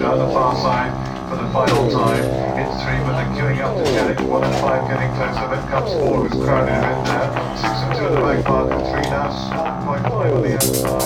Down the far side for the final time. It's three, but they're queuing up to get it. One and five getting closer. Then comes four, who's crowded a bit there. Six and two at the back mark, and three now. One point five on the outside.